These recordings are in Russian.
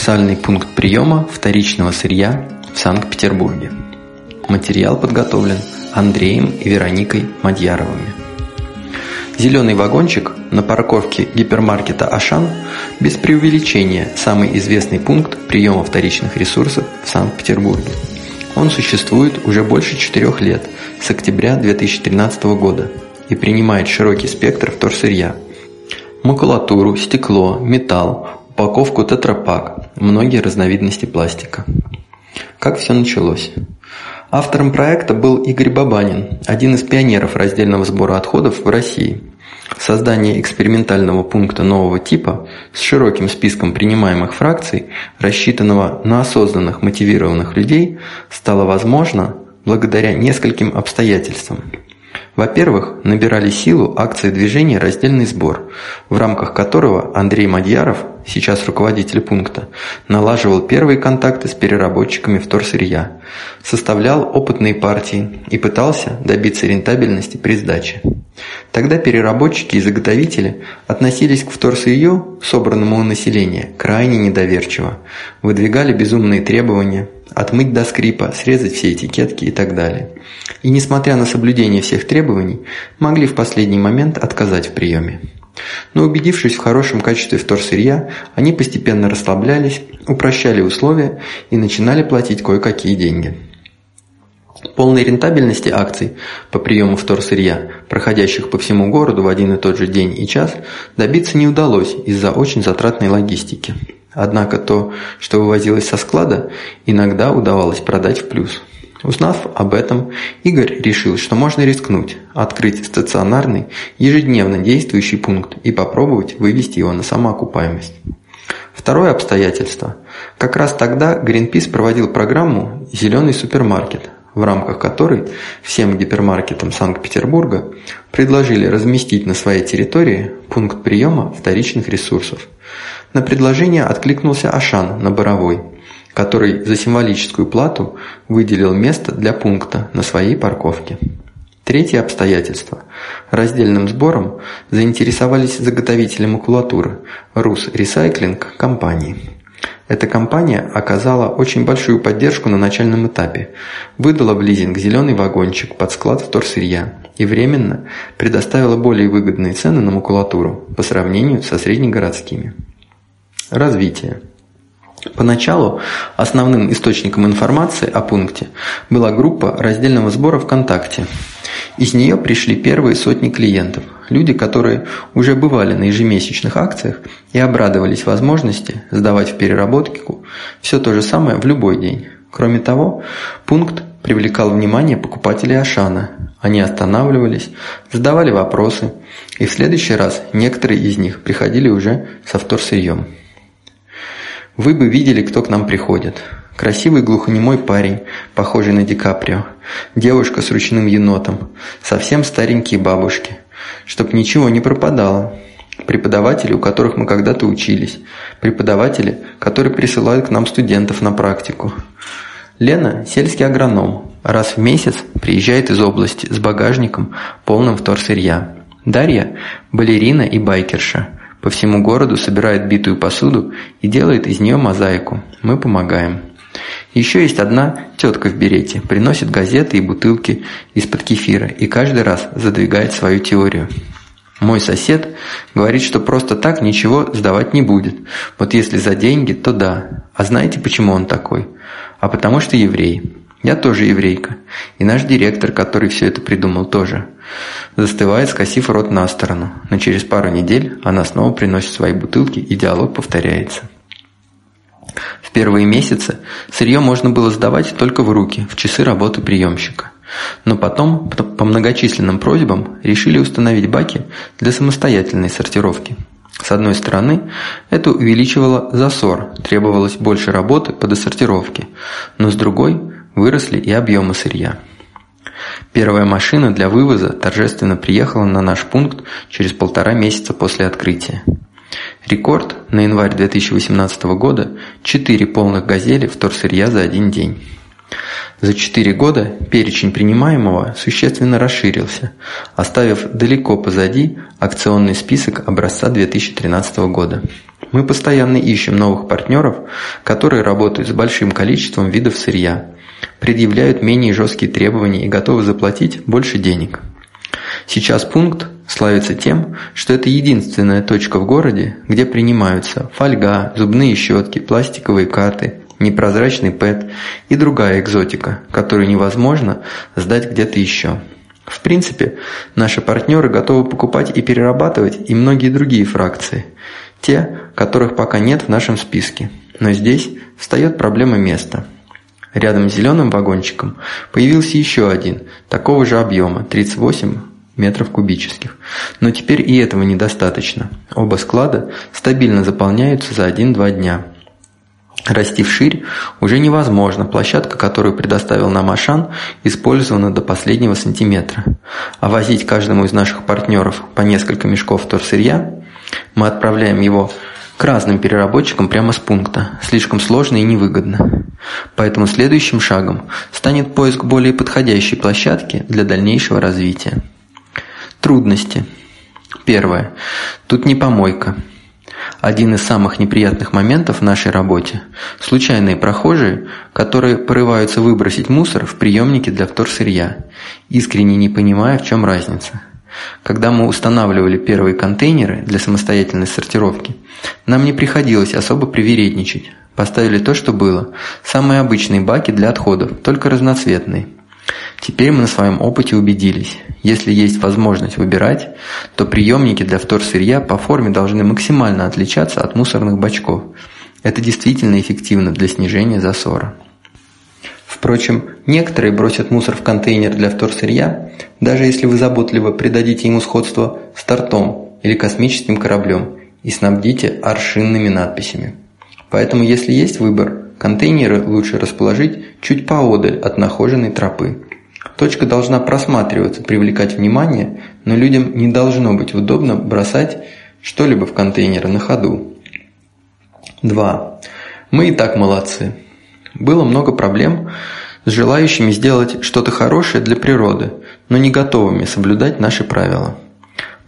универсальный пункт приема вторичного сырья в Санкт-Петербурге. Материал подготовлен Андреем и Вероникой Мадьяровыми. Зеленый вагончик на парковке гипермаркета «Ашан» без преувеличения самый известный пункт приема вторичных ресурсов в Санкт-Петербурге. Он существует уже больше четырех лет, с октября 2013 года, и принимает широкий спектр вторсырья. Макулатуру, стекло, металл, упаковку тетрапак, многие разновидности пластика. Как все началось? Автором проекта был Игорь Бабанин, один из пионеров раздельного сбора отходов в России. Создание экспериментального пункта нового типа с широким списком принимаемых фракций, рассчитанного на осознанных мотивированных людей, стало возможно благодаря нескольким обстоятельствам. Во-первых, набирали силу акции движения «Раздельный сбор», в рамках которого Андрей Мадьяров, сейчас руководитель пункта, налаживал первые контакты с переработчиками вторсырья, составлял опытные партии и пытался добиться рентабельности при сдаче. Тогда переработчики и заготовители относились к вторсырью, собранному у населения, крайне недоверчиво, выдвигали безумные требования – отмыть до скрипа, срезать все этикетки и так далее. И несмотря на соблюдение всех требований, могли в последний момент отказать в приеме. Но убедившись в хорошем качестве вторсырья, они постепенно расслаблялись, упрощали условия и начинали платить кое-какие деньги. Полной рентабельности акций по приему вторсырья, проходящих по всему городу в один и тот же день и час, добиться не удалось из-за очень затратной логистики. Однако то, что вывозилось со склада, иногда удавалось продать в плюс. Узнав об этом, Игорь решил, что можно рискнуть, открыть стационарный, ежедневно действующий пункт и попробовать вывести его на самоокупаемость. Второе обстоятельство. Как раз тогда Greenpeace проводил программу «Зеленый супермаркет», в рамках которой всем гипермаркетам Санкт-Петербурга предложили разместить на своей территории пункт приема вторичных ресурсов – на предложение откликнулся Ашан на Боровой, который за символическую плату выделил место для пункта на своей парковке. Третье обстоятельство. Раздельным сбором заинтересовались заготовители макулатуры «Рус Ресайклинг» компании. Эта компания оказала очень большую поддержку на начальном этапе, выдала в лизинг зеленый вагончик под склад вторсырья и временно предоставила более выгодные цены на макулатуру по сравнению со среднегородскими. Развитие. Поначалу основным источником информации о пункте была группа раздельного сбора ВКонтакте. Из нее пришли первые сотни клиентов, люди, которые уже бывали на ежемесячных акциях и обрадовались возможности сдавать в переработку все то же самое в любой день. Кроме того, пункт привлекал внимание покупателей Ашана. Они останавливались, задавали вопросы, и в следующий раз некоторые из них приходили уже со вторсырьем. Вы бы видели, кто к нам приходит. Красивый глухонемой парень, похожий на Ди Каприо. Девушка с ручным енотом. Совсем старенькие бабушки. Чтоб ничего не пропадало. Преподаватели, у которых мы когда-то учились. Преподаватели, которые присылают к нам студентов на практику. Лена – сельский агроном. Раз в месяц приезжает из области с багажником, полным вторсырья. Дарья – балерина и байкерша – по всему городу собирает битую посуду и делает из нее мозаику. Мы помогаем. Еще есть одна тетка в берете, приносит газеты и бутылки из-под кефира и каждый раз задвигает свою теорию. Мой сосед говорит, что просто так ничего сдавать не будет. Вот если за деньги, то да. А знаете, почему он такой? А потому что еврей. Я тоже еврейка. И наш директор, который все это придумал, тоже. Застывает, скосив рот на сторону. Но через пару недель она снова приносит свои бутылки, и диалог повторяется. В первые месяцы сырье можно было сдавать только в руки, в часы работы приемщика. Но потом, по многочисленным просьбам, решили установить баки для самостоятельной сортировки. С одной стороны, это увеличивало засор, требовалось больше работы по досортировке, но с другой выросли и объемы сырья. Первая машина для вывоза торжественно приехала на наш пункт через полтора месяца после открытия. Рекорд на январь 2018 года – 4 полных «Газели» вторсырья за один день. За 4 года перечень принимаемого существенно расширился, оставив далеко позади акционный список образца 2013 года. Мы постоянно ищем новых партнеров, которые работают с большим количеством видов сырья, предъявляют менее жесткие требования и готовы заплатить больше денег. Сейчас пункт славится тем, что это единственная точка в городе, где принимаются фольга, зубные щетки, пластиковые карты, непрозрачный ПЭТ и другая экзотика, которую невозможно сдать где-то еще. В принципе, наши партнеры готовы покупать и перерабатывать и многие другие фракции, те, которых пока нет в нашем списке. Но здесь встает проблема места. Рядом с зеленым вагончиком появился еще один, такого же объема, 38 метров кубических. Но теперь и этого недостаточно. Оба склада стабильно заполняются за 1-2 дня. Расти вширь уже невозможно, площадка, которую предоставил нам Ашан, использована до последнего сантиметра. А возить каждому из наших партнеров по несколько мешков торсырья, мы отправляем его к разным переработчикам прямо с пункта. Слишком сложно и невыгодно. Поэтому следующим шагом станет поиск более подходящей площадки для дальнейшего развития. Трудности. Первое. Тут не помойка. Один из самых неприятных моментов в нашей работе – случайные прохожие, которые порываются выбросить мусор в приемнике для вторсырья, искренне не понимая, в чем разница. Когда мы устанавливали первые контейнеры для самостоятельной сортировки, нам не приходилось особо привередничать. Поставили то, что было. Самые обычные баки для отходов, только разноцветные – Теперь мы на своем опыте убедились, если есть возможность выбирать, то приемники для вторсырья по форме должны максимально отличаться от мусорных бачков. Это действительно эффективно для снижения засора. Впрочем, некоторые бросят мусор в контейнер для вторсырья, даже если вы заботливо придадите ему сходство с тортом или космическим кораблем и снабдите аршинными надписями. Поэтому, если есть выбор, контейнеры лучше расположить чуть поодаль от нахоженной тропы. Точка должна просматриваться, привлекать внимание, но людям не должно быть удобно бросать что-либо в контейнеры на ходу. 2. Мы и так молодцы. Было много проблем с желающими сделать что-то хорошее для природы, но не готовыми соблюдать наши правила.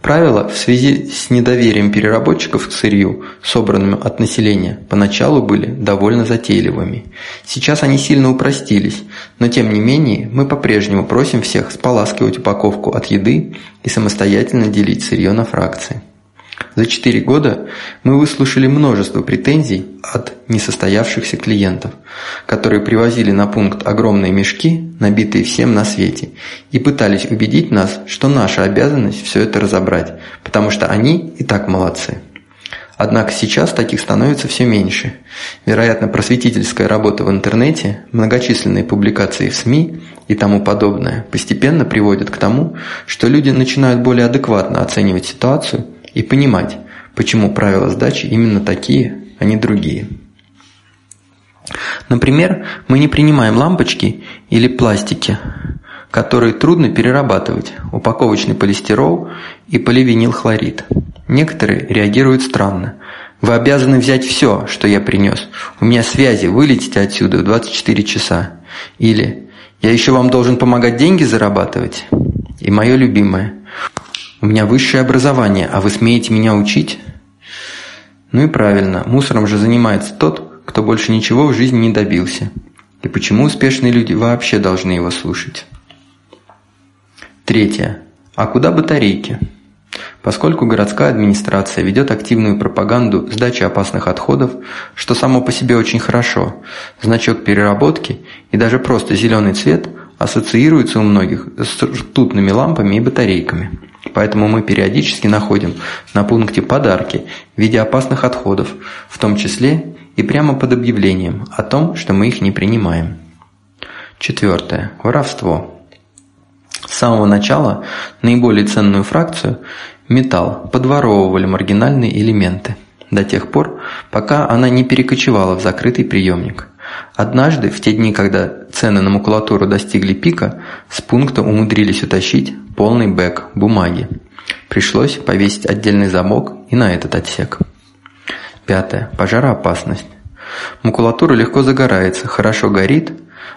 Правила в связи с недоверием переработчиков к сырью, собранным от населения, поначалу были довольно затейливыми. Сейчас они сильно упростились, но тем не менее мы по-прежнему просим всех споласкивать упаковку от еды и самостоятельно делить сырье на фракции. За четыре года мы выслушали множество претензий от несостоявшихся клиентов, которые привозили на пункт огромные мешки, набитые всем на свете, и пытались убедить нас, что наша обязанность все это разобрать, потому что они и так молодцы. Однако сейчас таких становится все меньше. Вероятно, просветительская работа в интернете, многочисленные публикации в СМИ и тому подобное постепенно приводят к тому, что люди начинают более адекватно оценивать ситуацию и понимать, почему правила сдачи именно такие, а не другие. Например, мы не принимаем лампочки или пластики, которые трудно перерабатывать, упаковочный полистирол и поливинилхлорид. Некоторые реагируют странно. Вы обязаны взять все, что я принес. У меня связи, вылетите отсюда в 24 часа. Или я еще вам должен помогать деньги зарабатывать. И мое любимое. У меня высшее образование, а вы смеете меня учить? Ну и правильно, мусором же занимается тот, кто больше ничего в жизни не добился. И почему успешные люди вообще должны его слушать? Третье. А куда батарейки? Поскольку городская администрация ведет активную пропаганду сдачи опасных отходов, что само по себе очень хорошо, значок переработки и даже просто зеленый цвет ассоциируется у многих с ртутными лампами и батарейками – Поэтому мы периодически находим на пункте подарки в виде опасных отходов, в том числе и прямо под объявлением о том, что мы их не принимаем. Четвертое. Воровство. С самого начала наиболее ценную фракцию – металл – подворовывали маргинальные элементы до тех пор, пока она не перекочевала в закрытый приемник. Однажды, в те дни, когда цены на макулатуру достигли пика, с пункта умудрились утащить полный бэк бумаги. Пришлось повесить отдельный замок и на этот отсек. Пятое. Пожароопасность. Макулатура легко загорается, хорошо горит,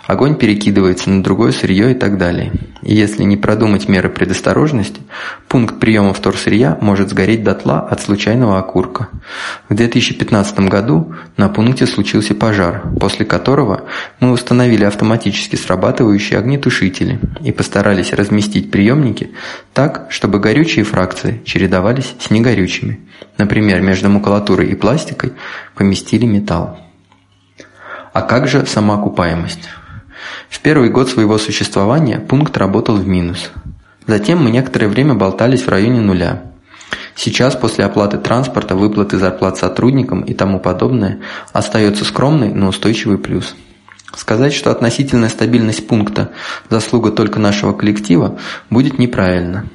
огонь перекидывается на другое сырье и так далее. И если не продумать меры предосторожности, пункт приема вторсырья может сгореть дотла от случайного окурка. В 2015 году на пункте случился пожар, после которого мы установили автоматически срабатывающие огнетушители и постарались разместить приемники так, чтобы горючие фракции чередовались с негорючими. Например, между макулатурой и пластикой поместили металл. А как же самоокупаемость? В первый год своего существования пункт работал в минус. Затем мы некоторое время болтались в районе нуля. Сейчас, после оплаты транспорта, выплаты зарплат сотрудникам и тому подобное, остается скромный, но устойчивый плюс. Сказать, что относительная стабильность пункта – заслуга только нашего коллектива, будет неправильно.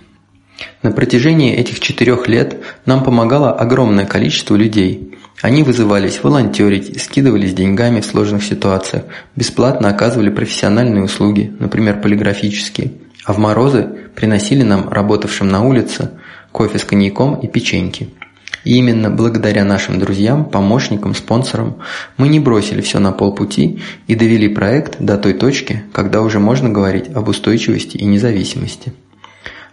На протяжении этих четырех лет нам помогало огромное количество людей, они вызывались волонтерить, скидывались деньгами в сложных ситуациях, бесплатно оказывали профессиональные услуги, например, полиграфические, а в морозы приносили нам, работавшим на улице, кофе с коньяком и печеньки. И именно благодаря нашим друзьям, помощникам, спонсорам мы не бросили все на полпути и довели проект до той точки, когда уже можно говорить об устойчивости и независимости.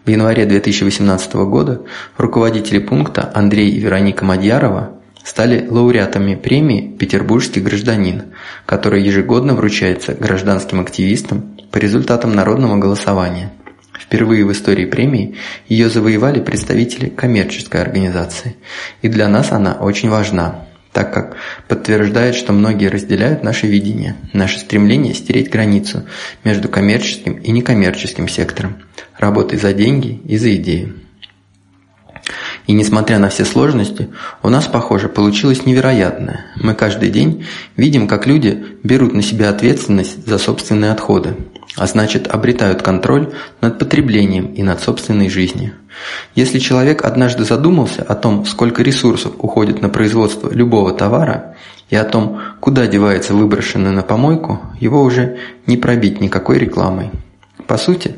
В январе 2018 года руководители пункта Андрей и Вероника Мадьярова стали лауреатами премии «Петербургский гражданин», которая ежегодно вручается гражданским активистам по результатам народного голосования. Впервые в истории премии ее завоевали представители коммерческой организации, и для нас она очень важна, так как подтверждает, что многие разделяют наше видение, наше стремление стереть границу между коммерческим и некоммерческим сектором, работой за деньги и за идеи. И несмотря на все сложности, у нас, похоже, получилось невероятное. Мы каждый день видим, как люди берут на себя ответственность за собственные отходы, а значит обретают контроль над потреблением и над собственной жизнью. Если человек однажды задумался о том, сколько ресурсов уходит на производство любого товара, и о том, куда девается выброшенное на помойку, его уже не пробить никакой рекламой. По сути,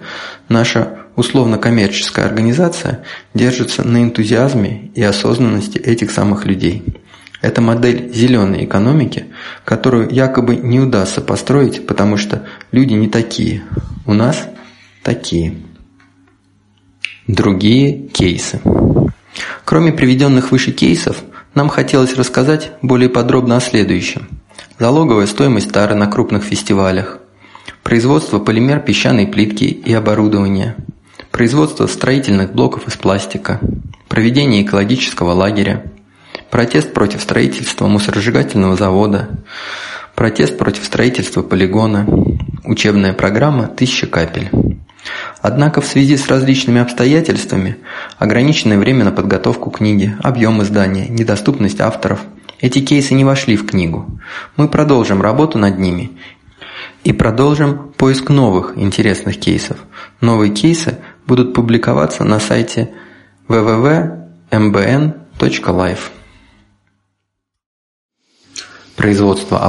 наша условно-коммерческая организация держится на энтузиазме и осознанности этих самых людей. Это модель зеленой экономики, которую якобы не удастся построить, потому что люди не такие. У нас такие. Другие кейсы. Кроме приведенных выше кейсов, нам хотелось рассказать более подробно о следующем. Залоговая стоимость тары на крупных фестивалях, производство полимер песчаной плитки и оборудования – производство строительных блоков из пластика, проведение экологического лагеря, протест против строительства мусоросжигательного завода, протест против строительства полигона, учебная программа «Тысяча капель». Однако в связи с различными обстоятельствами, ограниченное время на подготовку книги, объем издания, недоступность авторов, эти кейсы не вошли в книгу. Мы продолжим работу над ними и продолжим поиск новых интересных кейсов. Новые кейсы будут публиковаться на сайте www.mbn.life. Производство оборудования